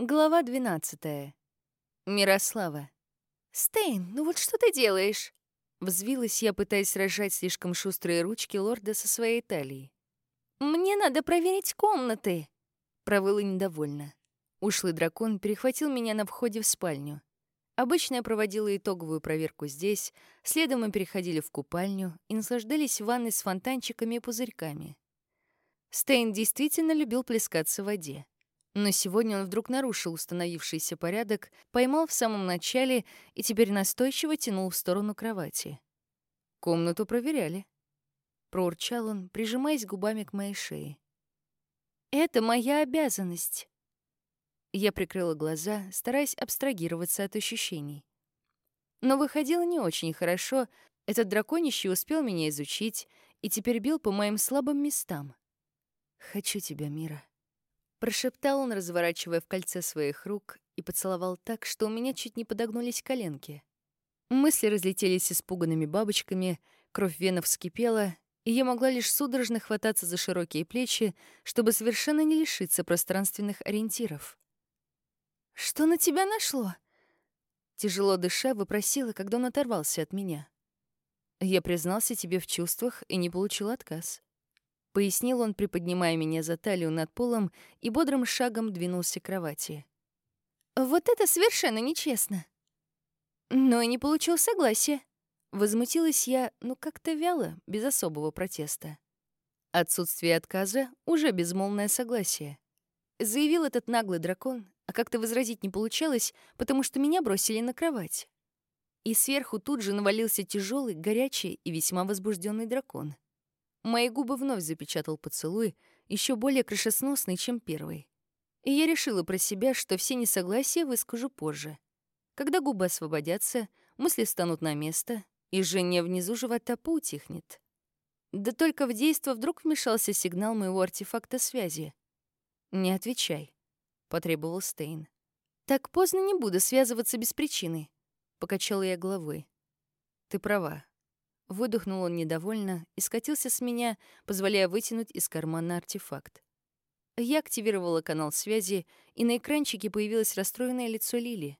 Глава 12. Мирослава. «Стейн, ну вот что ты делаешь?» Взвилась я, пытаясь сражать слишком шустрые ручки лорда со своей талии. «Мне надо проверить комнаты!» Провыла недовольно. Ушлый дракон перехватил меня на входе в спальню. Обычно я проводила итоговую проверку здесь, следом мы переходили в купальню и наслаждались ванной с фонтанчиками и пузырьками. Стейн действительно любил плескаться в воде. Но сегодня он вдруг нарушил установившийся порядок, поймал в самом начале и теперь настойчиво тянул в сторону кровати. Комнату проверяли. Проурчал он, прижимаясь губами к моей шее. «Это моя обязанность». Я прикрыла глаза, стараясь абстрагироваться от ощущений. Но выходило не очень хорошо. Этот драконище успел меня изучить и теперь бил по моим слабым местам. «Хочу тебя, Мира». Прошептал он, разворачивая в кольце своих рук, и поцеловал так, что у меня чуть не подогнулись коленки. Мысли разлетелись испуганными бабочками, кровь венов вскипела, и я могла лишь судорожно хвататься за широкие плечи, чтобы совершенно не лишиться пространственных ориентиров. «Что на тебя нашло?» Тяжело дыша, выпросила, когда он оторвался от меня. Я признался тебе в чувствах и не получил отказ. — пояснил он, приподнимая меня за талию над полом и бодрым шагом двинулся к кровати. «Вот это совершенно нечестно!» «Но и не получил согласия!» Возмутилась я, ну как-то вяло, без особого протеста. Отсутствие отказа — уже безмолвное согласие. Заявил этот наглый дракон, а как-то возразить не получалось, потому что меня бросили на кровать. И сверху тут же навалился тяжелый, горячий и весьма возбужденный дракон — Мои губы вновь запечатал поцелуй, еще более крышесносный, чем первый. И я решила про себя, что все несогласия выскажу позже. Когда губы освободятся, мысли станут на место, и жжение внизу живота поутихнет. Да только в действо вдруг вмешался сигнал моего артефакта связи. «Не отвечай», — потребовал Стейн. «Так поздно не буду связываться без причины», — покачала я головой. «Ты права. Выдохнул он недовольно и скатился с меня, позволяя вытянуть из кармана артефакт. Я активировала канал связи, и на экранчике появилось расстроенное лицо Лили.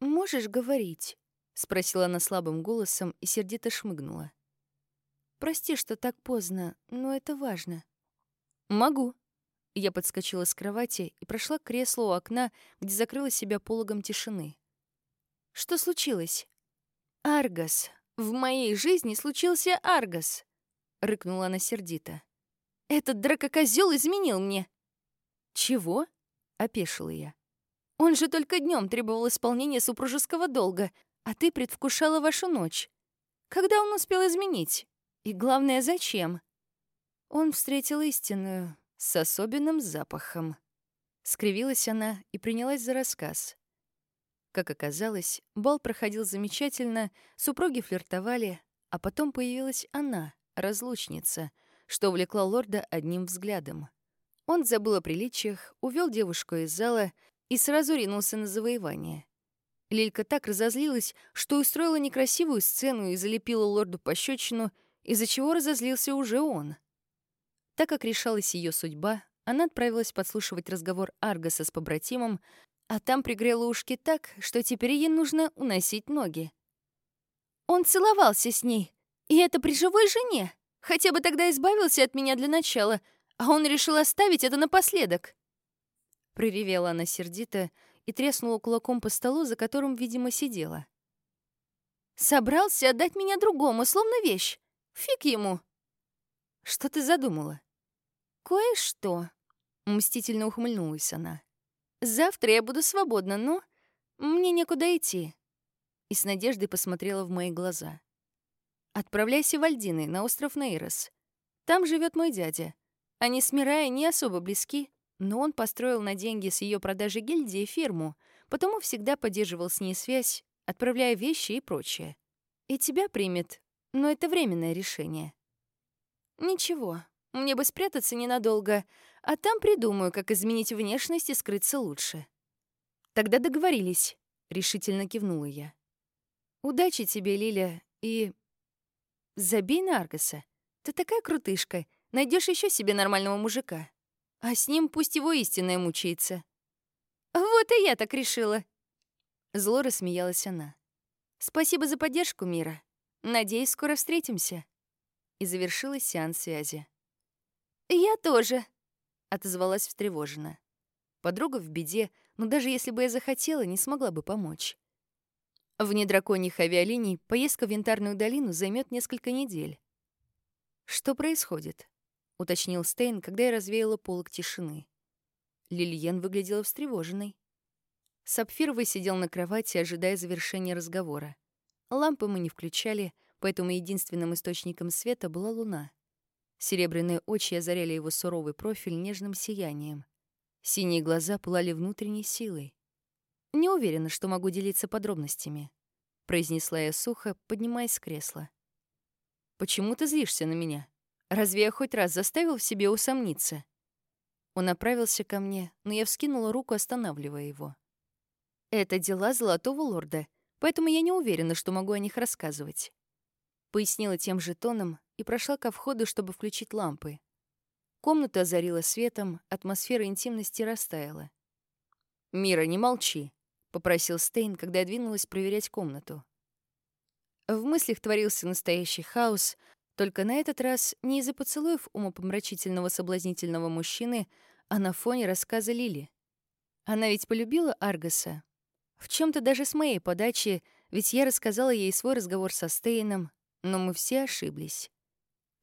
«Можешь говорить?» — спросила она слабым голосом и сердито шмыгнула. «Прости, что так поздно, но это важно». «Могу». Я подскочила с кровати и прошла к креслу у окна, где закрыла себя пологом тишины. «Что случилось?» «Аргас», «В моей жизни случился Аргос», — рыкнула она сердито. «Этот дракокозёл изменил мне». «Чего?» — опешила я. «Он же только днем требовал исполнения супружеского долга, а ты предвкушала вашу ночь. Когда он успел изменить? И главное, зачем?» Он встретил истинную, с особенным запахом. Скривилась она и принялась за рассказ. Как оказалось, бал проходил замечательно, супруги флиртовали, а потом появилась она, разлучница, что увлекла лорда одним взглядом. Он забыл о приличиях, увел девушку из зала и сразу ринулся на завоевание. Лилька так разозлилась, что устроила некрасивую сцену и залепила лорду пощечину, из-за чего разозлился уже он. Так как решалась ее судьба, она отправилась подслушивать разговор Аргаса с побратимом, а там пригрела ушки так, что теперь ей нужно уносить ноги. Он целовался с ней, и это при живой жене. Хотя бы тогда избавился от меня для начала, а он решил оставить это напоследок. Приревела она сердито и треснула кулаком по столу, за которым, видимо, сидела. Собрался отдать меня другому, словно вещь. Фиг ему. Что ты задумала? Кое-что. Мстительно ухмыльнулась она. Завтра я буду свободна, но мне некуда идти. И с надеждой посмотрела в мои глаза. Отправляйся в Альдины, на остров Нейрос. Там живет мой дядя. Они с Мирай не особо близки, но он построил на деньги с ее продажи гильдии фирму, потому всегда поддерживал с ней связь, отправляя вещи и прочее. И тебя примет, но это временное решение. Ничего, мне бы спрятаться ненадолго, а там придумаю, как изменить внешность и скрыться лучше. Тогда договорились, решительно кивнула я. Удачи тебе, Лиля, и забей на Аргаса. Ты такая крутышка, найдешь еще себе нормального мужика. А с ним пусть его истинная мучается. Вот и я так решила. Зло рассмеялась она. Спасибо за поддержку, Мира. Надеюсь, скоро встретимся. И завершилась сеанс связи. Я тоже, отозвалась встревоженно. Подруга в беде, но даже если бы я захотела, не смогла бы помочь. Вне драконьих авиалиний поездка в Янтарную долину займет несколько недель. «Что происходит?» — уточнил Стейн, когда я развеяла полок тишины. Лильен выглядела встревоженной. Сапфировый сидел на кровати, ожидая завершения разговора. Лампы мы не включали, поэтому единственным источником света была луна. Серебряные очи озаряли его суровый профиль нежным сиянием. Синие глаза пылали внутренней силой. «Не уверена, что могу делиться подробностями», — произнесла я сухо, поднимаясь с кресла. «Почему ты злишься на меня? Разве я хоть раз заставил в себе усомниться?» Он направился ко мне, но я вскинула руку, останавливая его. «Это дела Золотого Лорда, поэтому я не уверена, что могу о них рассказывать». Пояснила тем же тоном и прошла ко входу, чтобы включить лампы. Комната озарила светом, атмосфера интимности растаяла. «Мира, не молчи», — попросил Стейн, когда я двинулась проверять комнату. В мыслях творился настоящий хаос, только на этот раз не из-за поцелуев умопомрачительного соблазнительного мужчины, а на фоне рассказа Лили. Она ведь полюбила Аргаса. В чем то даже с моей подачи, ведь я рассказала ей свой разговор со Стейном, но мы все ошиблись.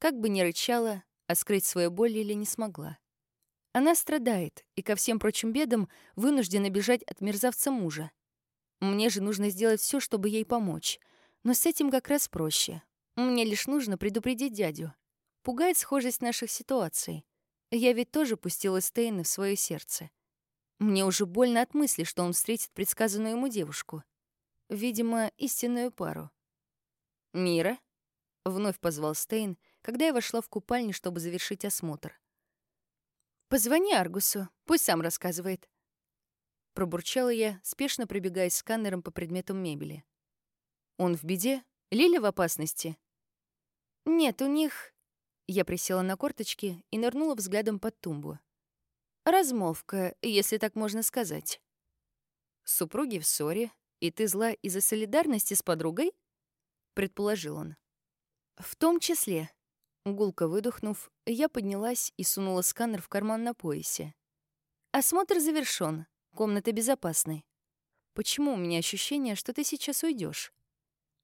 Как бы ни рычала, а скрыть свою боль Лили не смогла. Она страдает и ко всем прочим бедам вынуждена бежать от мерзавца мужа. Мне же нужно сделать все, чтобы ей помочь. Но с этим как раз проще. Мне лишь нужно предупредить дядю. Пугает схожесть наших ситуаций. Я ведь тоже пустила Стейна в свое сердце. Мне уже больно от мысли, что он встретит предсказанную ему девушку. Видимо, истинную пару. «Мира?» — вновь позвал Стейн, когда я вошла в купальню, чтобы завершить осмотр. «Позвони Аргусу, пусть сам рассказывает». Пробурчала я, спешно пробегая сканером по предметам мебели. «Он в беде? Лиля в опасности?» «Нет, у них...» Я присела на корточки и нырнула взглядом под тумбу. «Размолвка, если так можно сказать». «Супруги в ссоре, и ты зла из-за солидарности с подругой?» — предположил он. «В том числе». Гулко выдохнув, я поднялась и сунула сканер в карман на поясе. «Осмотр завершён. Комната безопасной. Почему у меня ощущение, что ты сейчас уйдешь?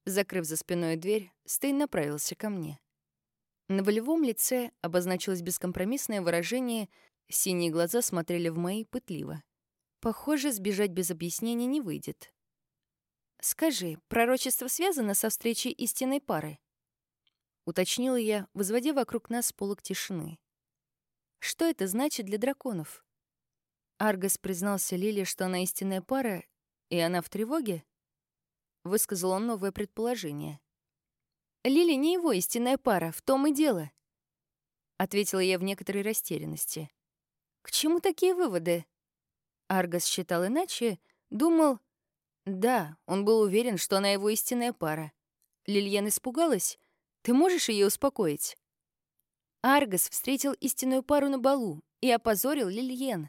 Закрыв за спиной дверь, Стейн направился ко мне. На волевом лице обозначилось бескомпромиссное выражение, синие глаза смотрели в мои пытливо. Похоже, сбежать без объяснений не выйдет. «Скажи, пророчество связано со встречей истинной пары?» Уточнила я, возводя вокруг нас полок тишины. «Что это значит для драконов?» Аргас признался Лиле, что она истинная пара, и она в тревоге? Высказал он новое предположение. «Лили не его истинная пара, в том и дело», — ответила я в некоторой растерянности. «К чему такие выводы?» Аргас считал иначе, думал... Да, он был уверен, что она его истинная пара. Лильен испугалась. Ты можешь ее успокоить? Аргас встретил истинную пару на балу и опозорил Лильен.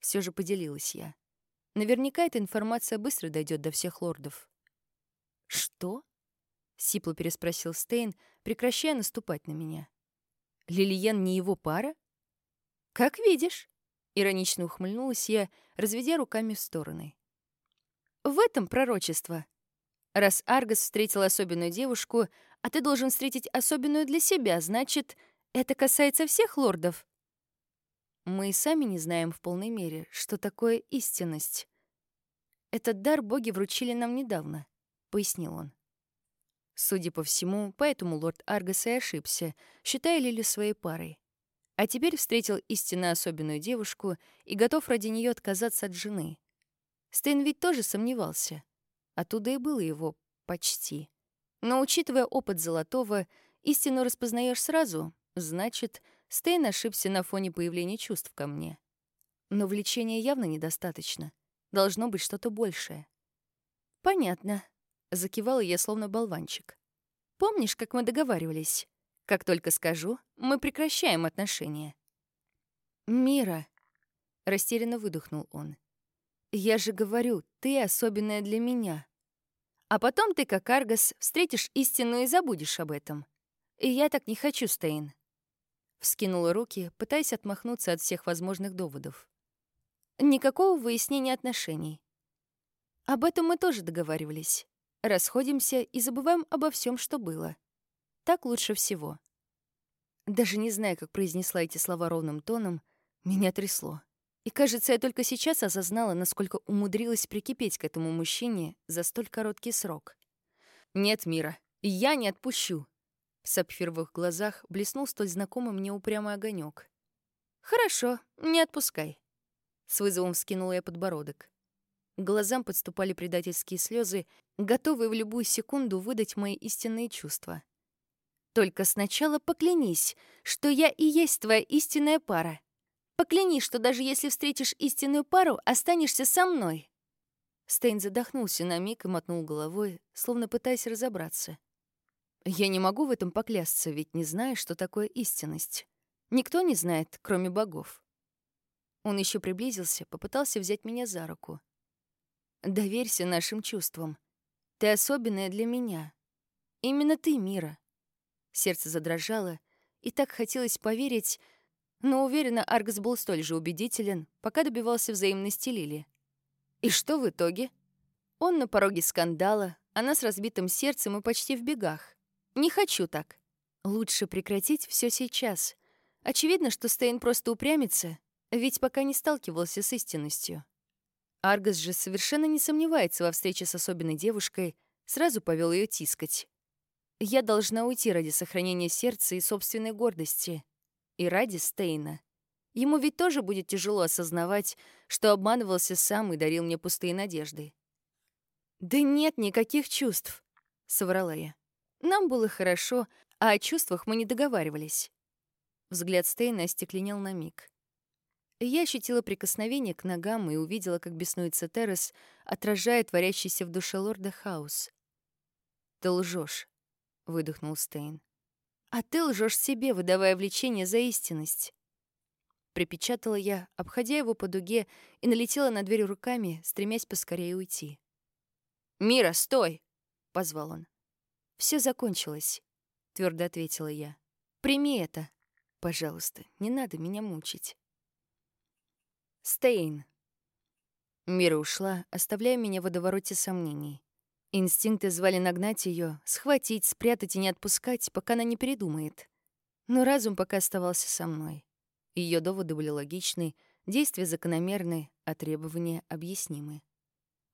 Все же поделилась я. Наверняка эта информация быстро дойдет до всех лордов. «Что?» — сипло переспросил Стейн, прекращая наступать на меня. «Лилиен не его пара?» «Как видишь», — иронично ухмыльнулась я, разведя руками в стороны. «В этом пророчество. Раз Аргас встретил особенную девушку, а ты должен встретить особенную для себя, значит, это касается всех лордов». Мы и сами не знаем в полной мере, что такое истинность. Этот дар боги вручили нам недавно, — пояснил он. Судя по всему, поэтому лорд Аргас и ошибся, считая Лили своей парой. А теперь встретил истинно особенную девушку и готов ради нее отказаться от жены. Стейн ведь тоже сомневался. Оттуда и было его «почти». Но, учитывая опыт Золотого, истину распознаешь сразу, значит, Стейн ошибся на фоне появления чувств ко мне. Но влечения явно недостаточно. Должно быть что-то большее. «Понятно», — закивала я словно болванчик. «Помнишь, как мы договаривались? Как только скажу, мы прекращаем отношения». «Мира», — растерянно выдохнул он. Я же говорю, ты особенная для меня. А потом ты, как Аргас, встретишь истину и забудешь об этом. И я так не хочу, Стейн. Вскинула руки, пытаясь отмахнуться от всех возможных доводов. Никакого выяснения отношений. Об этом мы тоже договаривались. Расходимся и забываем обо всем, что было. Так лучше всего. Даже не зная, как произнесла эти слова ровным тоном, меня трясло. И, кажется, я только сейчас осознала, насколько умудрилась прикипеть к этому мужчине за столь короткий срок. «Нет, Мира, я не отпущу!» В сапфировых глазах блеснул столь знакомый мне упрямый огонек. «Хорошо, не отпускай». С вызовом вскинула я подбородок. К глазам подступали предательские слезы, готовые в любую секунду выдать мои истинные чувства. «Только сначала поклянись, что я и есть твоя истинная пара. Поклянись, что даже если встретишь истинную пару, останешься со мной». Стейн задохнулся на миг и мотнул головой, словно пытаясь разобраться. «Я не могу в этом поклясться, ведь не знаю, что такое истинность. Никто не знает, кроме богов». Он еще приблизился, попытался взять меня за руку. «Доверься нашим чувствам. Ты особенная для меня. Именно ты, Мира». Сердце задрожало, и так хотелось поверить, но уверена, Аргс был столь же убедителен, пока добивался взаимности Лили. И что в итоге? Он на пороге скандала, она с разбитым сердцем и почти в бегах. Не хочу так. Лучше прекратить все сейчас. Очевидно, что Стейн просто упрямится, ведь пока не сталкивался с истинностью. Аргас же совершенно не сомневается во встрече с особенной девушкой, сразу повел ее тискать. Я должна уйти ради сохранения сердца и собственной гордости — и ради Стейна. Ему ведь тоже будет тяжело осознавать, что обманывался сам и дарил мне пустые надежды. «Да нет никаких чувств», — соврала я. «Нам было хорошо, а о чувствах мы не договаривались». Взгляд Стейна остекленел на миг. Я ощутила прикосновение к ногам и увидела, как беснуется Террес, отражая творящийся в душе лорда хаос. «Ты лжешь, выдохнул Стейн. А ты лжешь себе, выдавая влечение за истинность. Припечатала я, обходя его по дуге, и налетела на дверь руками, стремясь поскорее уйти. «Мира, стой!» — позвал он. Все закончилось», — твердо ответила я. «Прими это. Пожалуйста, не надо меня мучить». Стейн. Мира ушла, оставляя меня в водовороте сомнений. Инстинкты звали нагнать ее, схватить, спрятать и не отпускать, пока она не передумает. Но разум пока оставался со мной. Ее доводы были логичны, действия закономерны, а требования объяснимы.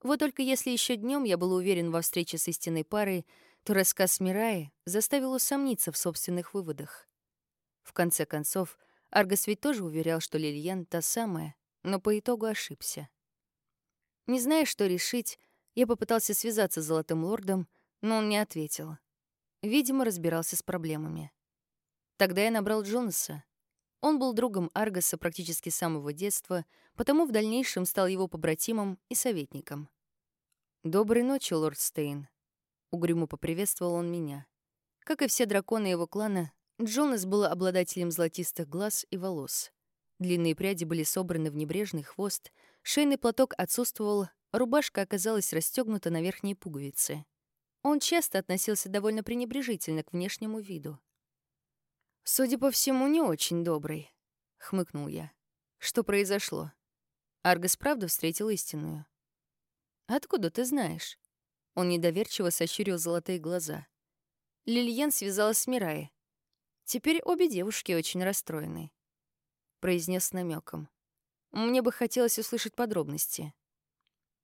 Вот только если еще днем я был уверен во встрече с истинной парой, то рассказ Мираи заставил усомниться в собственных выводах. В конце концов, Аргос ведь тоже уверял, что Лильян — та самая, но по итогу ошибся. Не зная, что решить, я попытался связаться с Золотым Лордом, но он не ответил. Видимо, разбирался с проблемами. Тогда я набрал Джонаса. Он был другом Аргаса практически с самого детства, потому в дальнейшем стал его побратимом и советником. «Доброй ночи, лорд Стейн», — угрюмо поприветствовал он меня. Как и все драконы его клана, Джонас был обладателем золотистых глаз и волос. Длинные пряди были собраны в небрежный хвост, шейный платок отсутствовал, Рубашка оказалась расстегнута на верхней пуговице. Он часто относился довольно пренебрежительно к внешнему виду. «Судя по всему, не очень добрый», — хмыкнул я. «Что произошло?» Аргос правда встретил истинную. «Откуда ты знаешь?» Он недоверчиво сощурил золотые глаза. Лильен связалась с Мирай. Теперь обе девушки очень расстроены. Произнес намеком. Мне бы хотелось услышать подробности.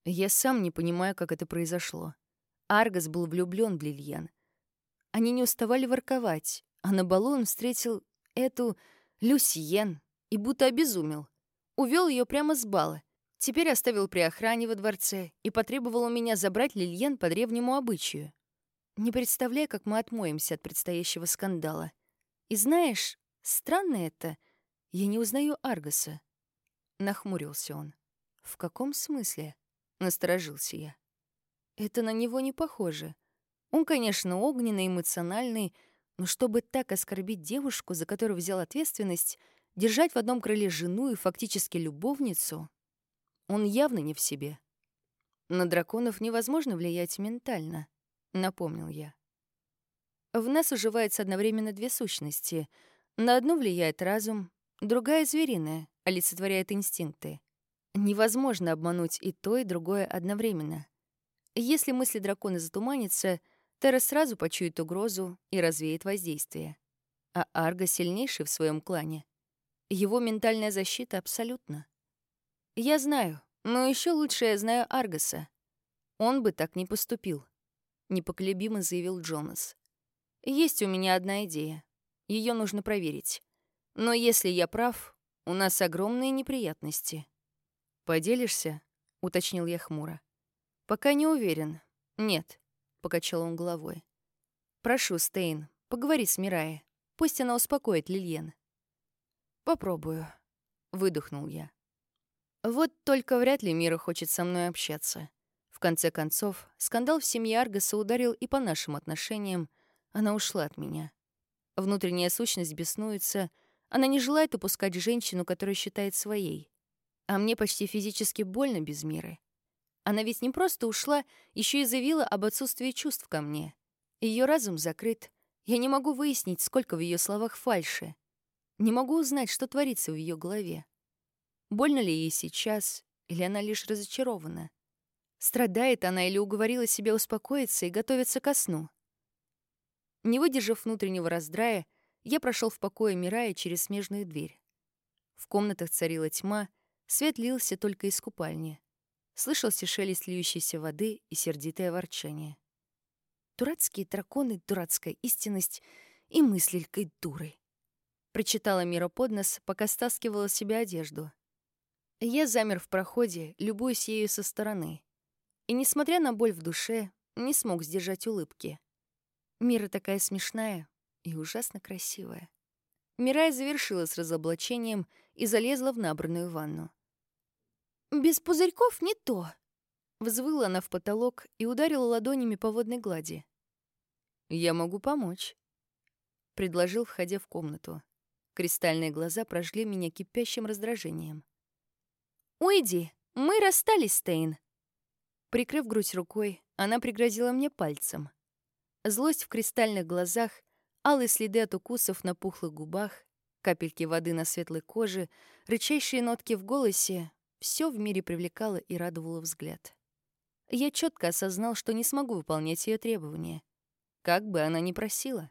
Я сам не понимаю, как это произошло. Аргас был влюблён в Лильен. Они не уставали ворковать, а на балу он встретил эту Люсиен и будто обезумел. Увёл её прямо с бала. Теперь оставил при охране во дворце и потребовал у меня забрать Лильен по древнему обычаю. Не представляю, как мы отмоемся от предстоящего скандала. И знаешь, странно это, я не узнаю Аргаса. Нахмурился он. В каком смысле? Насторожился я. Это на него не похоже. Он, конечно, огненный, эмоциональный, но чтобы так оскорбить девушку, за которую взял ответственность, держать в одном крыле жену и фактически любовницу... Он явно не в себе. На драконов невозможно влиять ментально, напомнил я. В нас уживаются одновременно две сущности. На одну влияет разум, другая — звериная, олицетворяет инстинкты. Невозможно обмануть и то, и другое одновременно. Если мысли дракона затуманятся, Терра сразу почует угрозу и развеет воздействие. А Арго сильнейший в своем клане. Его ментальная защита абсолютно. Я знаю, но еще лучше я знаю Аргоса. Он бы так не поступил, непоколебимо заявил Джонас. Есть у меня одна идея. Ее нужно проверить. Но если я прав, у нас огромные неприятности. Поделишься? уточнил я хмуро. Пока не уверен. Нет, покачал он головой. Прошу, Стейн, поговори с Мирай. Пусть она успокоит Лильен. Попробую, выдохнул я. Вот только вряд ли Мира хочет со мной общаться. В конце концов, скандал в семье Аргаса ударил и по нашим отношениям, она ушла от меня. Внутренняя сущность беснуется, она не желает упускать женщину, которую считает своей. А мне почти физически больно без Миры. Она ведь не просто ушла, еще и заявила об отсутствии чувств ко мне. Ее разум закрыт. Я не могу выяснить, сколько в ее словах фальши. Не могу узнать, что творится в ее голове. Больно ли ей сейчас, или она лишь разочарована? Страдает она или уговорила себя успокоиться и готовиться ко сну? Не выдержав внутреннего раздрая, я прошел в покое Мирая через смежную дверь. В комнатах царила тьма, свет лился только из купальни. Слышался шелест льющейся воды и сердитое ворчание. Дурацкие драконы, дурацкая истинность и мыслелькой дурой. Прочитала Мира под нос, пока стаскивала себе одежду. Я замер в проходе, любуясь ею со стороны. И, несмотря на боль в душе, не смог сдержать улыбки. Мира такая смешная и ужасно красивая. Мирай завершила с разоблачением и залезла в набранную ванну. «Без пузырьков не то!» Взвыла она в потолок и ударила ладонями по водной глади. «Я могу помочь», — предложил, входя в комнату. Кристальные глаза прожгли меня кипящим раздражением. «Уйди! Мы расстались, Стейн!» Прикрыв грудь рукой, она пригрозила мне пальцем. Злость в кристальных глазах, алые следы от укусов на пухлых губах, капельки воды на светлой коже, рычащие нотки в голосе — все в мире привлекало и радовало взгляд. Я четко осознал, что не смогу выполнять ее требования. Как бы она ни просила.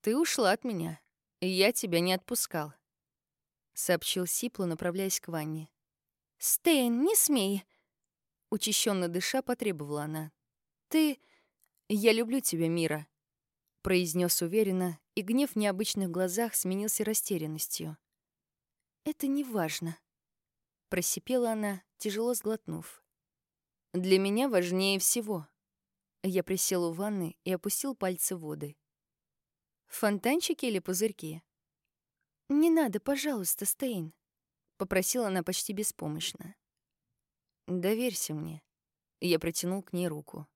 «Ты ушла от меня, и я тебя не отпускал», — сообщил Сипло, направляясь к ванне. «Стейн, не смей!» Учащенно дыша потребовала она. «Ты...» «Я люблю тебя, Мира», — произнес уверенно, и гнев в необычных глазах сменился растерянностью. «Это не важно», — просипела она, тяжело сглотнув. «Для меня важнее всего». Я присел у ванны и опустил пальцы в воды. «Фонтанчики или пузырьки?» «Не надо, пожалуйста, Стейн», — попросила она почти беспомощно. «Доверься мне». Я протянул к ней руку.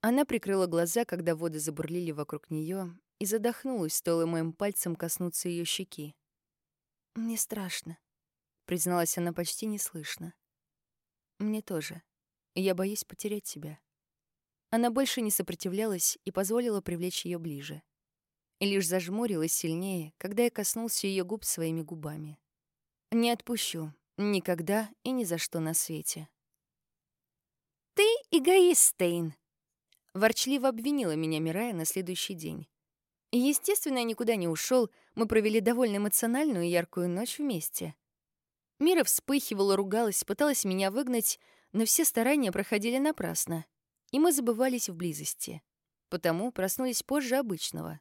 Она прикрыла глаза, когда воды забурлили вокруг нее, и задохнулась, стоило моим пальцем коснуться ее щеки. «Мне страшно», — призналась она почти неслышно. «Мне тоже. Я боюсь потерять тебя». Она больше не сопротивлялась и позволила привлечь ее ближе. И лишь зажмурилась сильнее, когда я коснулся ее губ своими губами. «Не отпущу. Никогда и ни за что на свете». «Ты эгоист, Стейн», Ворчливо обвинила меня Мирая на следующий день. Естественно, я никуда не ушел. Мы провели довольно эмоциональную и яркую ночь вместе. Мира вспыхивала, ругалась, пыталась меня выгнать, но все старания проходили напрасно, и мы забывались в близости. Потому проснулись позже обычного.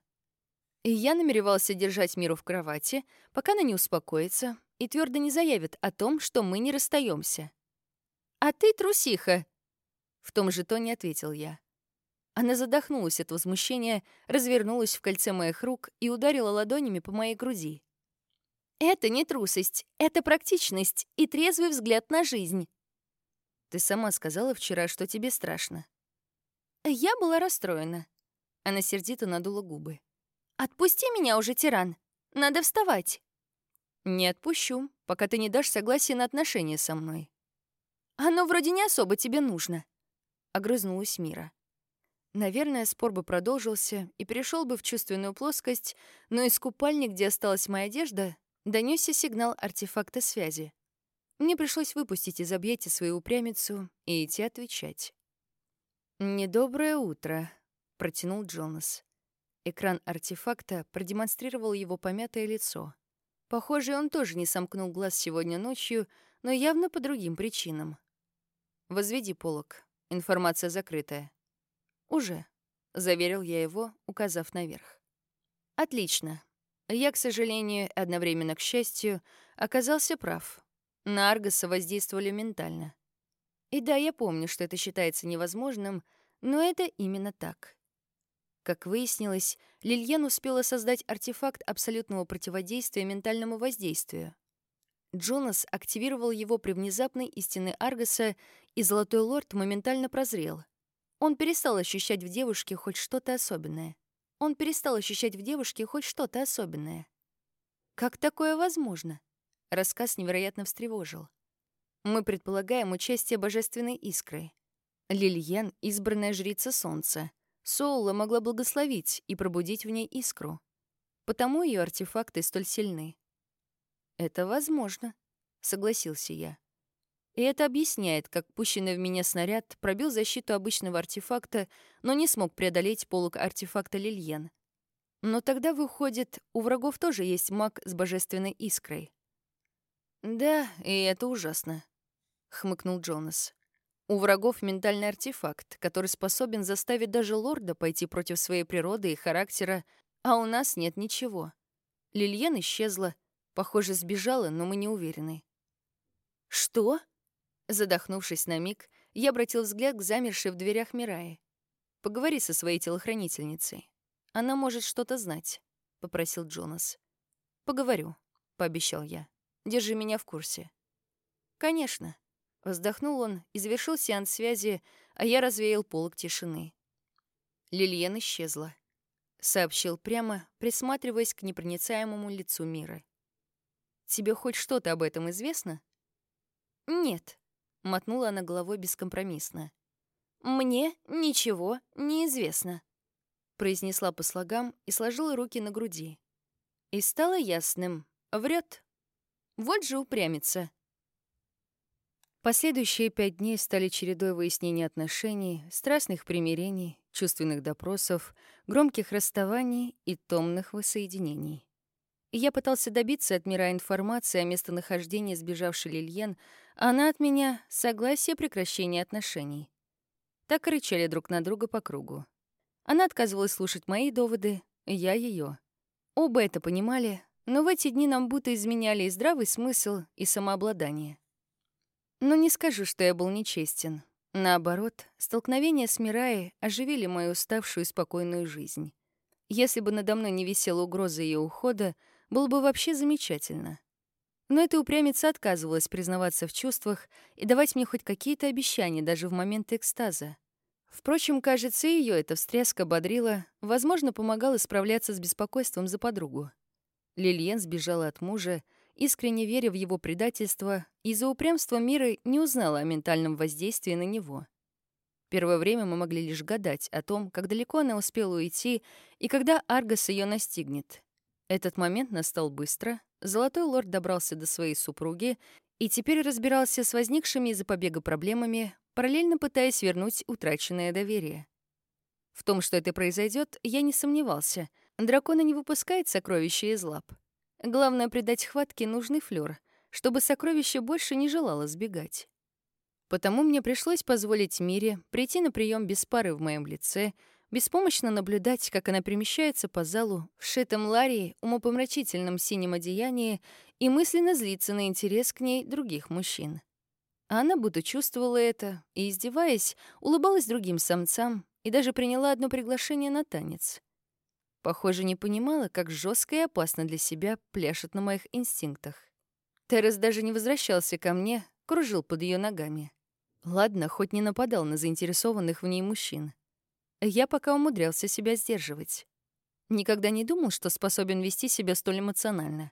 И я намеревался держать Миру в кровати, пока она не успокоится и твердо не заявит о том, что мы не расстаемся. «А ты трусиха!» В том же тоне ответил я. Она задохнулась от возмущения, развернулась в кольце моих рук и ударила ладонями по моей груди. «Это не трусость, это практичность и трезвый взгляд на жизнь». «Ты сама сказала вчера, что тебе страшно». Я была расстроена. Она сердито надула губы. «Отпусти меня уже, тиран! Надо вставать!» «Не отпущу, пока ты не дашь согласия на отношения со мной». Оно вроде не особо тебе нужно», — огрызнулась Мира. Наверное, спор бы продолжился и перешел бы в чувственную плоскость, но из купальни, где осталась моя одежда, донесся сигнал артефакта связи. Мне пришлось выпустить из объятия свою упрямицу и идти отвечать. «Недоброе утро», — протянул Джонас. Экран артефакта продемонстрировал его помятое лицо. Похоже, он тоже не сомкнул глаз сегодня ночью, но явно по другим причинам. «Возведи полок. Информация закрытая». «Уже», — заверил я его, указав наверх. «Отлично. Я, к сожалению, одновременно к счастью, оказался прав. На Аргоса воздействовали ментально. И да, я помню, что это считается невозможным, но это именно так. Как выяснилось, Лильен успела создать артефакт абсолютного противодействия ментальному воздействию. Джонас активировал его при внезапной истины Аргоса, и Золотой Лорд моментально прозрел — он перестал ощущать в девушке хоть что-то особенное. Он перестал ощущать в девушке хоть что-то особенное. Как такое возможно? Рассказ невероятно встревожил. Мы предполагаем участие божественной искры. Лильен — избранная жрица солнца. Соула могла благословить и пробудить в ней искру. Потому ее артефакты столь сильны. «Это возможно», — согласился я. И это объясняет, как пущенный в меня снаряд пробил защиту обычного артефакта, но не смог преодолеть полок артефакта Лильен. Но тогда, выходит, у врагов тоже есть маг с божественной искрой. «Да, и это ужасно», — хмыкнул Джонас. «У врагов ментальный артефакт, который способен заставить даже лорда пойти против своей природы и характера, а у нас нет ничего. Лильен исчезла, похоже, сбежала, но мы не уверены». «Что?» Задохнувшись на миг, я обратил взгляд к замершей в дверях Мирае. «Поговори со своей телохранительницей. Она может что-то знать», — попросил Джонас. «Поговорю», — пообещал я. «Держи меня в курсе». «Конечно». Вздохнул он и завершил сеанс связи, а я развеял полок тишины. Лильен исчезла. Сообщил прямо, присматриваясь к непроницаемому лицу мира. «Тебе хоть что-то об этом известно?» «Нет», Мотнула она головой бескомпромиссно. «Мне ничего не известно», — произнесла по слогам и сложила руки на груди. И стало ясным. Врет. Вот же упрямится. Последующие пять дней стали чередой выяснений отношений, страстных примирений, чувственных допросов, громких расставаний и томных воссоединений. Я пытался добиться от мира информации о местонахождении сбежавшей Лильен, она от меня — согласие прекращения отношений. Так рычали друг на друга по кругу. Она отказывалась слушать мои доводы, я ее. Оба это понимали, но в эти дни нам будто изменяли и здравый смысл, и самообладание. Но не скажу, что я был нечестен. Наоборот, столкновения с Мираей оживили мою уставшую и спокойную жизнь. Если бы надо мной не висела угроза ее ухода, было бы вообще замечательно. Но эта упрямица отказывалась признаваться в чувствах и давать мне хоть какие-то обещания даже в момент экстаза. Впрочем, кажется, ее эта встряска бодрила, возможно, помогала справляться с беспокойством за подругу. Лильен сбежала от мужа, искренне веря в его предательство, и за упрямство Миры не узнала о ментальном воздействии на него. Первое время мы могли лишь гадать о том, как далеко она успела уйти и когда Аргос ее настигнет. Этот момент настал быстро, Золотой лорд добрался до своей супруги и теперь разбирался с возникшими из-за побега проблемами, параллельно пытаясь вернуть утраченное доверие. В том, что это произойдет, я не сомневался. Дракона не выпускает сокровища из лап. Главное — придать хватке нужный флёр, чтобы сокровище больше не желало сбегать. Потому мне пришлось позволить Мире прийти на прием без пары в моем лице — беспомощно наблюдать, как она перемещается по залу в шитом ларии, умопомрачительном синем одеянии и мысленно злиться на интерес к ней других мужчин. Она будто чувствовала это и, издеваясь, улыбалась другим самцам и даже приняла одно приглашение на танец. Похоже, не понимала, как жестко и опасно для себя пляшет на моих инстинктах. Террес даже не возвращался ко мне, кружил под ее ногами. Ладно, хоть не нападал на заинтересованных в ней мужчин. Я пока умудрялся себя сдерживать. Никогда не думал, что способен вести себя столь эмоционально.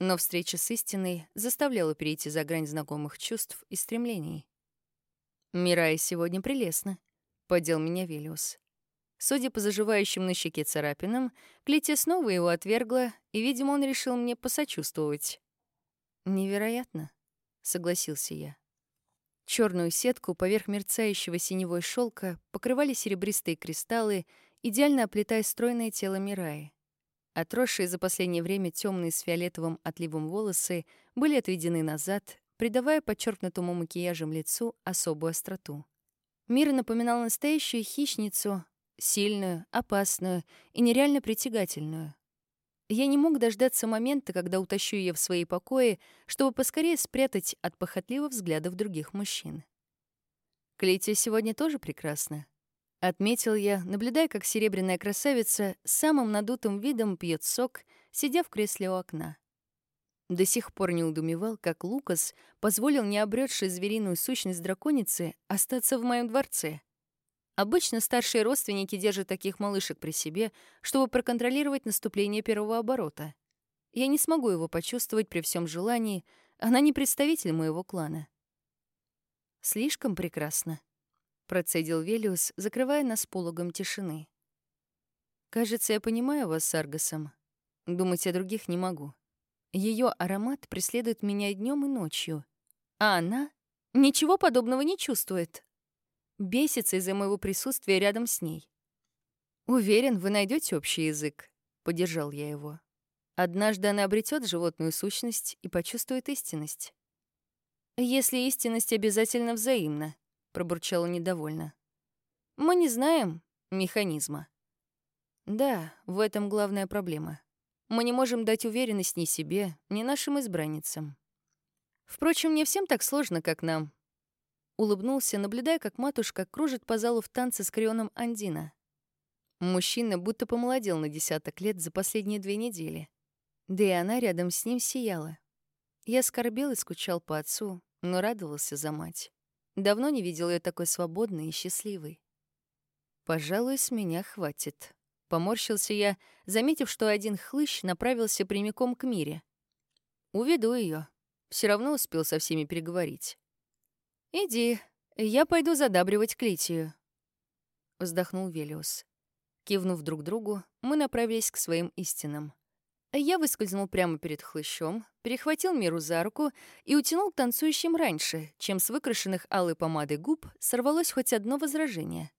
Но встреча с истиной заставляла перейти за грань знакомых чувств и стремлений. Мирай сегодня прелестно», — подел меня Велиус. Судя по заживающим на щеке царапинам, Клетия снова его отвергла, и, видимо, он решил мне посочувствовать. «Невероятно», — согласился я. Черную сетку поверх мерцающего синевой шелка покрывали серебристые кристаллы, идеально оплетая стройное тело Мираи. Отросшие за последнее время темные с фиолетовым отливом волосы были отведены назад, придавая подчеркнутому макияжем лицу особую остроту. Мира напоминала настоящую хищницу, сильную, опасную и нереально притягательную. Я не мог дождаться момента, когда утащу ее в свои покои, чтобы поскорее спрятать от похотливых взглядов других мужчин. Клития сегодня тоже прекрасна. Отметил я, наблюдая, как серебряная красавица с самым надутым видом пьет сок, сидя в кресле у окна. До сих пор не удумевал, как Лукас позволил необретшей звериную сущность драконицы остаться в моем дворце. Обычно старшие родственники держат таких малышек при себе, чтобы проконтролировать наступление первого оборота. Я не смогу его почувствовать при всем желании, она не представитель моего клана. Слишком прекрасно процедил Велиус, закрывая нас пологом тишины. Кажется, я понимаю вас с Аргосом. Думать о других не могу. Ее аромат преследует меня днем и ночью, а она ничего подобного не чувствует. Бесится из-за моего присутствия рядом с ней. Уверен, вы найдете общий язык, поддержал я его. Однажды она обретет животную сущность и почувствует истинность. Если истинность обязательно взаимна, пробурчала недовольно. Мы не знаем механизма. Да, в этом главная проблема. Мы не можем дать уверенность ни себе, ни нашим избранницам. Впрочем, не всем так сложно, как нам. Улыбнулся, наблюдая, как матушка кружит по залу в танце с крионом Андина. Мужчина будто помолодел на десяток лет за последние две недели. Да и она рядом с ним сияла. Я скорбел и скучал по отцу, но радовался за мать. Давно не видел ее такой свободной и счастливой. Пожалуй, с меня хватит. Поморщился я, заметив, что один хлыщ направился прямиком к Мире. Уведу ее. Все равно успел со всеми переговорить. «Иди, я пойду задабривать Клитию», — вздохнул Велиус. Кивнув друг другу, мы направились к своим истинам. Я выскользнул прямо перед хлыщом, перехватил Миру за руку и утянул к танцующим раньше, чем с выкрашенных алой помадой губ сорвалось хоть одно возражение.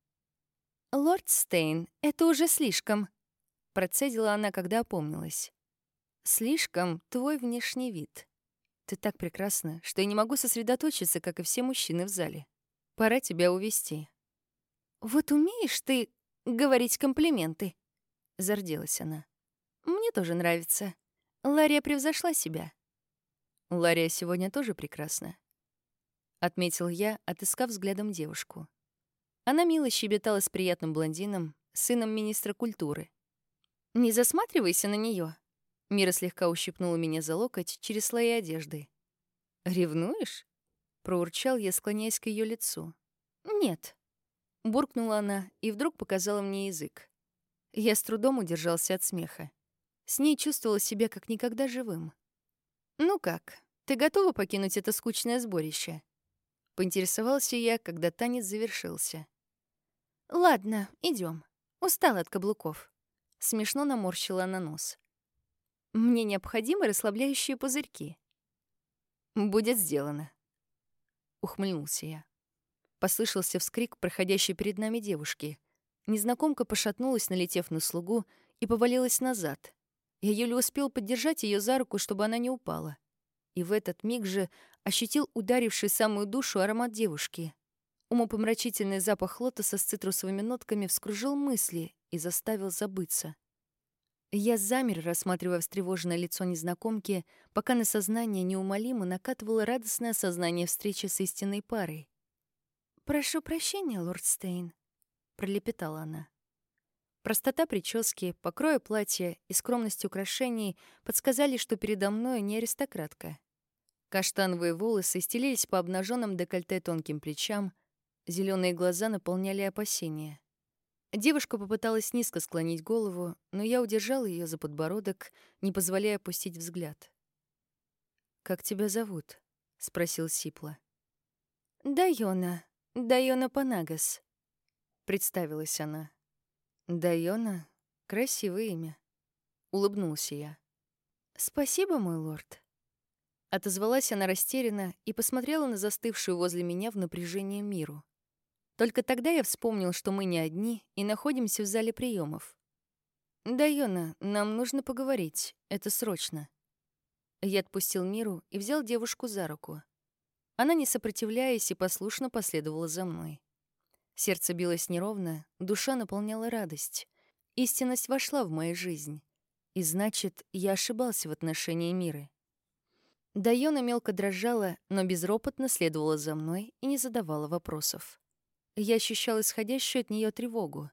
«Лорд Стейн, это уже слишком», — процедила она, когда опомнилась. «Слишком твой внешний вид. Ты так прекрасна, что я не могу сосредоточиться, как и все мужчины в зале. Пора тебя увести. «Вот умеешь ты говорить комплименты», — зарделась она. Мне тоже нравится. Лария превзошла себя. Лария сегодня тоже прекрасна. Отметил я, отыскав взглядом девушку. Она мило щебетала с приятным блондином, сыном министра культуры. «Не засматривайся на нее. Мира слегка ущипнула меня за локоть через слои одежды. «Ревнуешь?» — проурчал я, склоняясь к ее лицу. «Нет», — буркнула она и вдруг показала мне язык. Я с трудом удержался от смеха. С ней чувствовала себя как никогда живым. «Ну как, ты готова покинуть это скучное сборище?» Поинтересовался я, когда танец завершился. «Ладно, идем. Устала от каблуков». Смешно наморщила на нос. «Мне необходимы расслабляющие пузырьки». «Будет сделано», — ухмыльнулся я. Послышался вскрик проходящей перед нами девушки. Незнакомка пошатнулась, налетев на слугу, и повалилась назад. Я еле успел поддержать ее за руку, чтобы она не упала. И в этот миг же ощутил ударивший самую душу аромат девушки. Умопомрачительный запах лотоса с цитрусовыми нотками вскружил мысли и заставил забыться. Я замер, рассматривая встревоженное лицо незнакомки, пока на сознание неумолимо накатывало радостное осознание встречи с истинной парой. «Прошу прощения, лорд Стейн», — пролепетала она. Простота прически, покроя платья и скромность украшений подсказали, что передо мной не аристократка. Каштановые волосы стелились по обнаженным декольте тонким плечам, зеленые глаза наполняли опасения. Девушка попыталась низко склонить голову, но я удержал ее за подбородок, не позволяя опустить взгляд. «Как тебя зовут?» — спросил Сипла. «Да, Йона. Дайона Панагас», — представилась она. «Дайона — красивое имя», — улыбнулся я. «Спасибо, мой лорд». Отозвалась она растерянно и посмотрела на застывшую возле меня в напряжении миру. Только тогда я вспомнил, что мы не одни и находимся в зале приемов. «Дайона, нам нужно поговорить. Это срочно». Я отпустил Миру и взял девушку за руку. Она, не сопротивляясь, и послушно последовала за мной. Сердце билось неровно, душа наполняла радость. Истинность вошла в мою жизнь. И значит, я ошибался в отношении Миры. Дайона мелко дрожала, но безропотно следовала за мной и не задавала вопросов. Я ощущал исходящую от нее тревогу.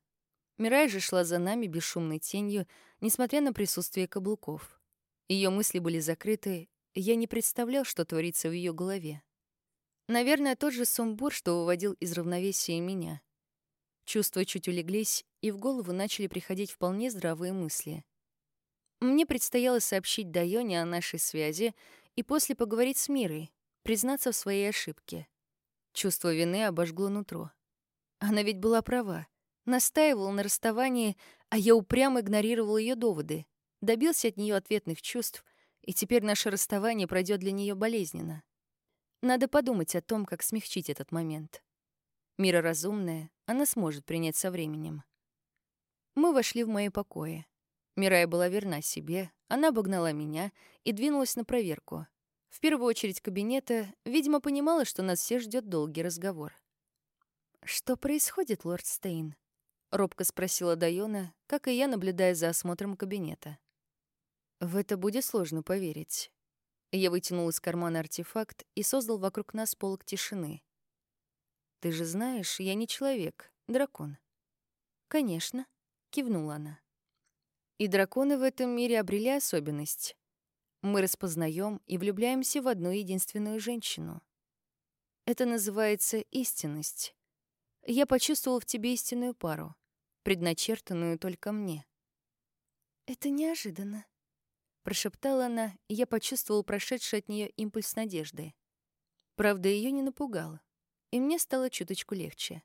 Мирай же шла за нами бесшумной тенью, несмотря на присутствие каблуков. Ее мысли были закрыты, я не представлял, что творится в ее голове. Наверное, тот же сумбур, что выводил из равновесия меня. Чувства чуть улеглись, и в голову начали приходить вполне здравые мысли. Мне предстояло сообщить Дайоне о нашей связи и после поговорить с Мирой, признаться в своей ошибке. Чувство вины обожгло нутро. Она ведь была права настаивал на расставании, а я упрямо игнорировал ее доводы, добился от нее ответных чувств, и теперь наше расставание пройдет для нее болезненно. Надо подумать о том, как смягчить этот момент. Мира разумная, она сможет принять со временем. Мы вошли в мои покои. Мирая была верна себе, она обогнала меня и двинулась на проверку. В первую очередь кабинета, видимо, понимала, что нас все ждет долгий разговор. «Что происходит, лорд Стейн?» — робко спросила Дайона, как и я, наблюдая за осмотром кабинета. «В это будет сложно поверить». Я вытянул из кармана артефакт и создал вокруг нас полок тишины. «Ты же знаешь, я не человек, дракон». «Конечно», — кивнула она. И драконы в этом мире обрели особенность. Мы распознаем и влюбляемся в одну единственную женщину. Это называется истинность. Я почувствовал в тебе истинную пару, предначертанную только мне. «Это неожиданно», — прошептала она, и я почувствовал прошедший от нее импульс надежды. Правда, ее не напугало, и мне стало чуточку легче.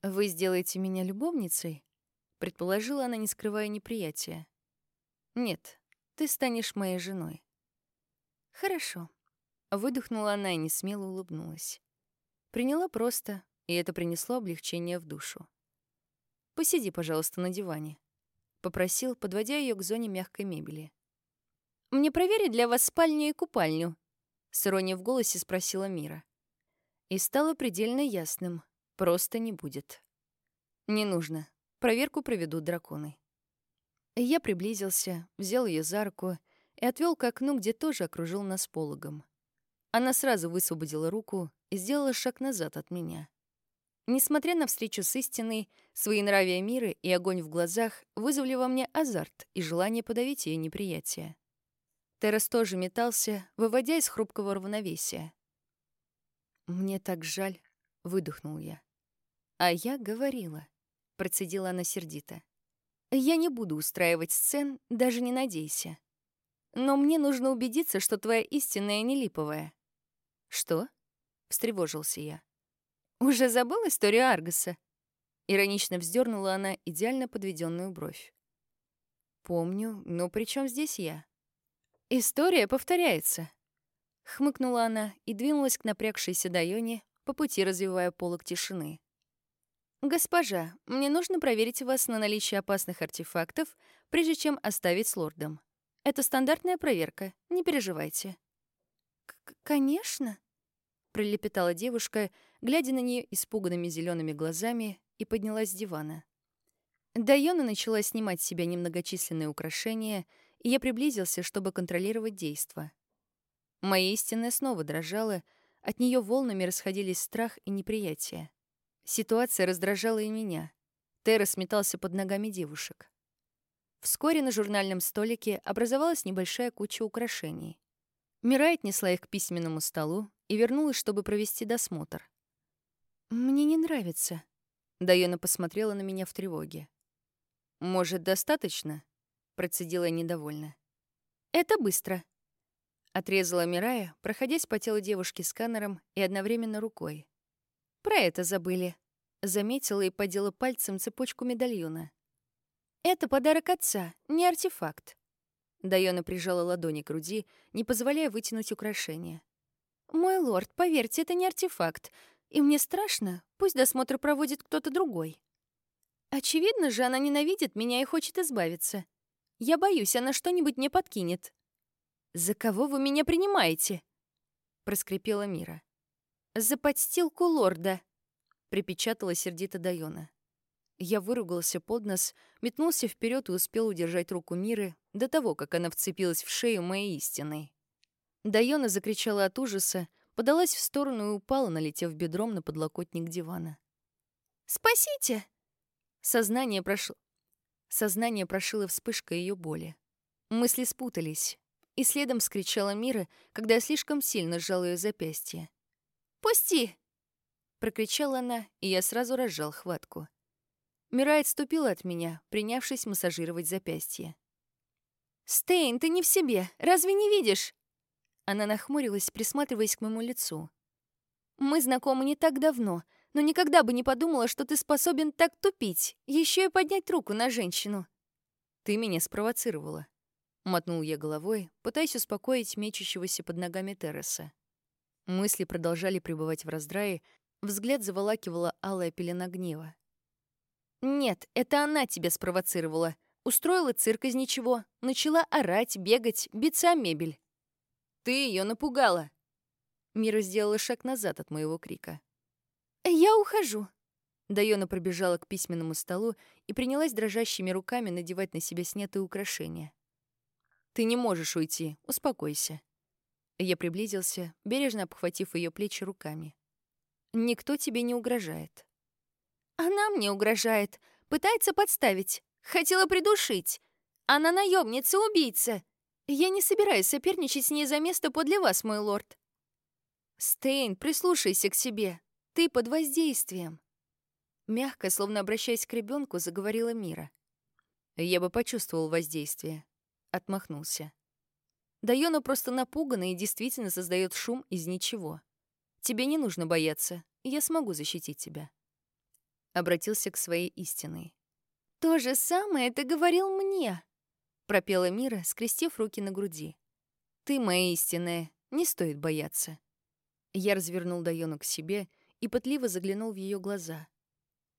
«Вы сделаете меня любовницей?» — предположила она, не скрывая неприятия. «Нет, ты станешь моей женой». «Хорошо», — выдохнула она и несмело улыбнулась. Приняла просто, и это принесло облегчение в душу. «Посиди, пожалуйста, на диване», — попросил, подводя ее к зоне мягкой мебели. «Мне проверить для вас спальню и купальню?» — с иронией в голосе спросила Мира. И стало предельно ясным — просто не будет. «Не нужно. Проверку проведут драконы». Я приблизился, взял ее за руку и отвел к окну, где тоже окружил нас пологом. Она сразу высвободила руку и сделала шаг назад от меня. Несмотря на встречу с истиной, свои нравия мира и огонь в глазах вызвали во мне азарт и желание подавить ее неприятие. Террас тоже метался, выводя из хрупкого равновесия. «Мне так жаль», — выдохнул я. «А я говорила», — процедила она сердито. «Я не буду устраивать сцен, даже не надейся. Но мне нужно убедиться, что твоя истинная не липовая». «Что?» — встревожился я. «Уже забыл историю Аргаса?» Иронично вздернула она идеально подведенную бровь. «Помню, но при чем здесь я?» «История повторяется», — хмыкнула она и двинулась к напрягшейся Дайоне, по пути развивая полок тишины. «Госпожа, мне нужно проверить вас на наличие опасных артефактов, прежде чем оставить с лордом. Это стандартная проверка, не переживайте». «Конечно», — пролепетала девушка, глядя на нее испуганными зелеными глазами, и поднялась с дивана. Дайона начала снимать с себя немногочисленные украшения, и я приблизился, чтобы контролировать действо. Моя истинная снова дрожала, от нее волнами расходились страх и неприятие. Ситуация раздражала и меня. Террас метался под ногами девушек. Вскоре на журнальном столике образовалась небольшая куча украшений. Мирай отнесла их к письменному столу и вернулась, чтобы провести досмотр. «Мне не нравится». Дайона посмотрела на меня в тревоге. «Может, достаточно?» — процедила недовольно. «Это быстро», — отрезала Мирая, проходясь по телу девушки сканером и одновременно рукой. Про это забыли. Заметила и подела пальцем цепочку медальона. Это подарок отца, не артефакт. Дайона прижала ладони к груди, не позволяя вытянуть украшение. «Мой лорд, поверьте, это не артефакт. И мне страшно, пусть досмотр проводит кто-то другой. Очевидно же, она ненавидит меня и хочет избавиться. Я боюсь, она что-нибудь мне подкинет. «За кого вы меня принимаете?» — проскрипела Мира. «За подстилку лорда», — припечатала сердито Дайона. Я выругался под нос, метнулся вперед и успел удержать руку Миры до того, как она вцепилась в шею моей истины. Дайона закричала от ужаса, подалась в сторону и упала, налетев бедром на подлокотник дивана. «Спасите!» Сознание прошло... Сознание прошило вспышка ее боли. Мысли спутались, и следом скричала Мира, когда я слишком сильно сжал ее запястье. «Пусти!» — прокричала она, и я сразу разжал хватку. Мира отступила от меня, принявшись массажировать запястье. «Стейн, ты не в себе, разве не видишь?» Она нахмурилась, присматриваясь к моему лицу. «Мы знакомы не так давно, но никогда бы не подумала, что ты способен так тупить, еще и поднять руку на женщину». «Ты меня спровоцировала», — мотнул я головой, пытаясь успокоить мечущегося под ногами Терраса. Мысли продолжали пребывать в раздрае, взгляд заволакивала алая пелена гнева. «Нет, это она тебя спровоцировала. Устроила цирк из ничего, начала орать, бегать, биться о мебель. Ты ее напугала!» Мира сделала шаг назад от моего крика. «Я ухожу». Дайона пробежала к письменному столу и принялась дрожащими руками надевать на себя снятые украшения. «Ты не можешь уйти, успокойся». Я приблизился, бережно обхватив ее плечи руками. «Никто тебе не угрожает». «Она мне угрожает, пытается подставить, хотела придушить. Она наемница-убийца. Я не собираюсь соперничать с ней за место подле вас, мой лорд. Стейн, прислушайся к себе. Ты под воздействием. Мягко, словно обращаясь к ребенку, заговорила Мира. Я бы почувствовал воздействие. Отмахнулся. Дайона просто напугана и действительно создает шум из ничего. Тебе не нужно бояться, я смогу защитить тебя. Обратился к своей истиной. То же самое ты говорил мне пропела Мира, скрестив руки на груди. «Ты моя истинная, не стоит бояться». Я развернул Дайону к себе и пытливо заглянул в ее глаза.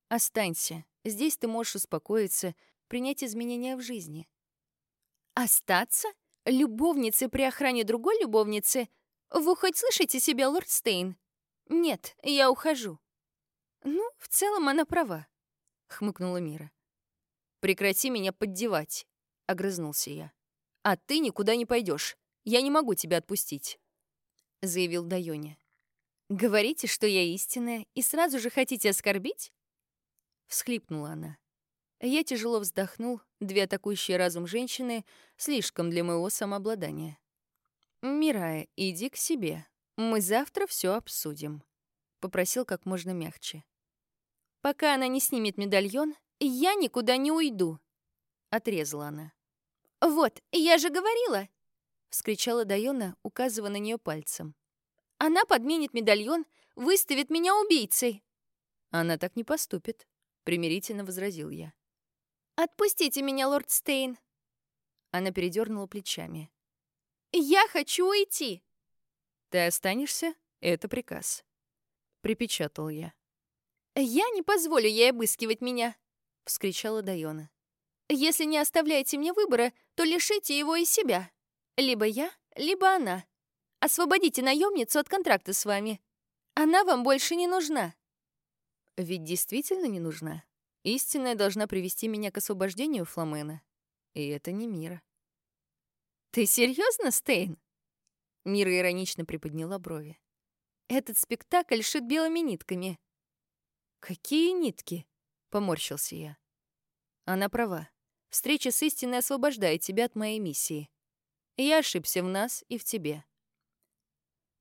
«Останься. Здесь ты можешь успокоиться, принять изменения в жизни». «Остаться? Любовницы при охране другой любовницы? Вы хоть слышите себя, лорд Стейн? Нет, я ухожу». «Ну, в целом она права», — хмыкнула Мира. «Прекрати меня поддевать огрызнулся я. «А ты никуда не пойдешь. Я не могу тебя отпустить», — заявил Дайоне. «Говорите, что я истинная, и сразу же хотите оскорбить?» Всхлипнула она. Я тяжело вздохнул, две атакующие разум женщины слишком для моего самообладания. «Мирая, иди к себе. Мы завтра все обсудим», — попросил как можно мягче. «Пока она не снимет медальон, я никуда не уйду», — отрезала она. «Вот, я же говорила!» — вскричала Дайона, указывая на нее пальцем. «Она подменит медальон, выставит меня убийцей!» «Она так не поступит», — примирительно возразил я. «Отпустите меня, лорд Стейн!» Она передернула плечами. «Я хочу уйти!» «Ты останешься? Это приказ», — припечатал я. «Я не позволю ей обыскивать меня!» — вскричала Дайона. Если не оставляете мне выбора, то лишите его и себя. Либо я, либо она. Освободите наемницу от контракта с вами. Она вам больше не нужна». «Ведь действительно не нужна. Истинная должна привести меня к освобождению Фламена. И это не Мира». «Ты серьезно, Стейн?» Мира иронично приподняла брови. «Этот спектакль шит белыми нитками». «Какие нитки?» — поморщился я. Она права. Встреча с истиной освобождает тебя от моей миссии. Я ошибся в нас и в тебе».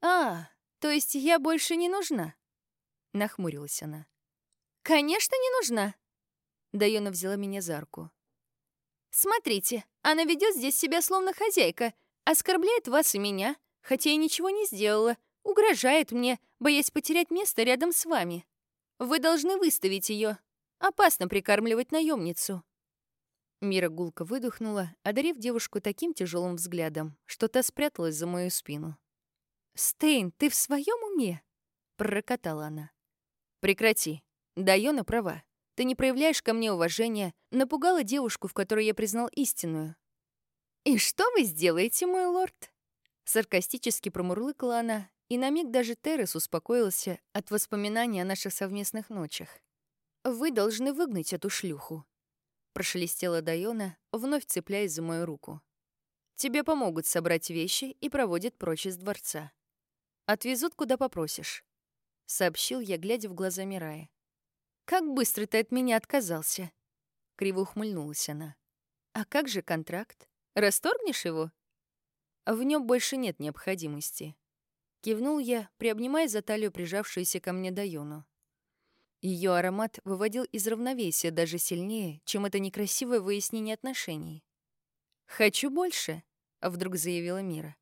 «А, то есть я больше не нужна?» — нахмурилась она. «Конечно, не нужна!» Дайона взяла меня за руку. «Смотрите, она ведет здесь себя словно хозяйка, оскорбляет вас и меня, хотя я ничего не сделала, угрожает мне, боясь потерять место рядом с вами». Вы должны выставить ее. Опасно прикармливать наемницу. Мира гулко выдохнула, одарив девушку таким тяжелым взглядом, что та спряталась за мою спину. «Стейн, ты в своем уме?» — пророкотала она. «Прекрати. Дайона права. Ты не проявляешь ко мне уважения, напугала девушку, в которой я признал истинную». «И что вы сделаете, мой лорд?» Саркастически промурлыкала она, и на миг даже Террес успокоился от воспоминаний о наших совместных ночах. «Вы должны выгнать эту шлюху», — прошелестела Дайона, вновь цепляясь за мою руку. «Тебе помогут собрать вещи и проводят прочь из дворца. Отвезут, куда попросишь», — сообщил я, глядя в глаза Мирая. «Как быстро ты от меня отказался?» — криво ухмыльнулась она. «А как же контракт? Расторгнешь его?» «В нем больше нет необходимости», — кивнул я, приобнимая за талию прижавшуюся ко мне Дайону. Ее аромат выводил из равновесия даже сильнее, чем это некрасивое выяснение отношений. «Хочу больше», — вдруг заявила Мира.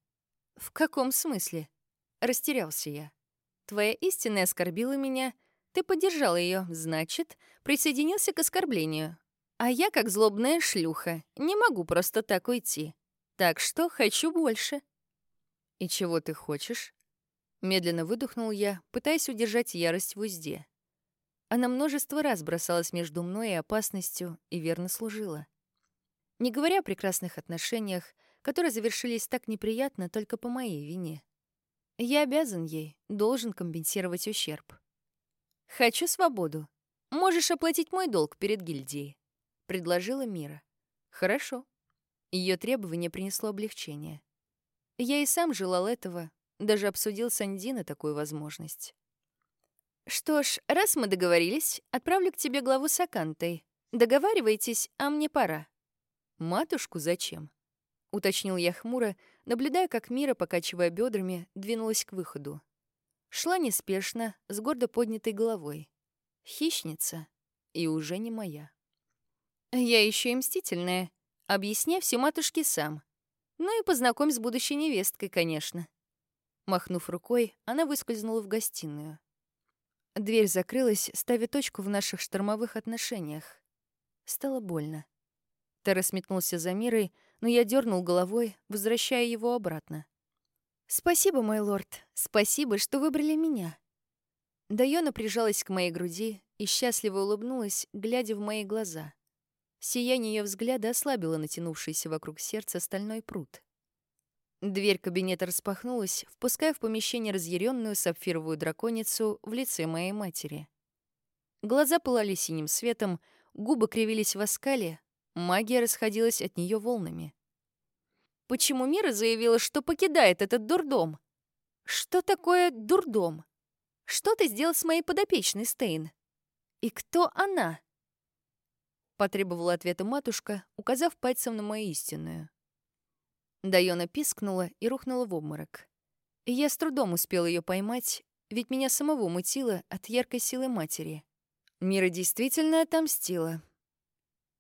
«В каком смысле?» — растерялся я. «Твоя истинная оскорбила меня, ты поддержал ее, значит, присоединился к оскорблению. А я, как злобная шлюха, не могу просто так уйти. Так что хочу больше». «И чего ты хочешь?» Медленно выдохнул я, пытаясь удержать ярость в узде. Она множество раз бросалась между мной и опасностью и верно служила. Не говоря о прекрасных отношениях, которые завершились так неприятно только по моей вине. Я обязан ей, должен компенсировать ущерб. «Хочу свободу. Можешь оплатить мой долг перед гильдией», — предложила Мира. «Хорошо». Ее требование принесло облегчение. Я и сам желал этого, даже обсудил с Андиной такую возможность. «Что ж, раз мы договорились, отправлю к тебе главу с Акантой. Договаривайтесь, а мне пора». «Матушку зачем?» — уточнил я хмуро, наблюдая, как Мира, покачивая бедрами, двинулась к выходу. Шла неспешно, с гордо поднятой головой. Хищница. И уже не моя. «Я еще и мстительная. Объясняй все матушке сам. Ну и познакомь с будущей невесткой, конечно». Махнув рукой, она выскользнула в гостиную. Дверь закрылась, ставя точку в наших штормовых отношениях. Стало больно. Террас метнулся за мирой, но я дернул головой, возвращая его обратно. «Спасибо, мой лорд. Спасибо, что выбрали меня». Дайона прижалась к моей груди и счастливо улыбнулась, глядя в мои глаза. Сияние ее взгляда ослабило натянувшийся вокруг сердца стальной пруд. Дверь кабинета распахнулась, впуская в помещение разъяренную сапфировую драконицу в лице моей матери. Глаза пылали синим светом, губы кривились в оскале, магия расходилась от нее волнами. Почему Мира заявила, что покидает этот дурдом? Что такое дурдом? Что ты сделал с моей подопечной, Стейн? И кто она? Потребовала ответа матушка, указав пальцем на мою истинную. Дайона пискнула и рухнула в обморок. Я с трудом успел ее поймать, ведь меня самого мутило от яркой силы матери. Мира действительно отомстила.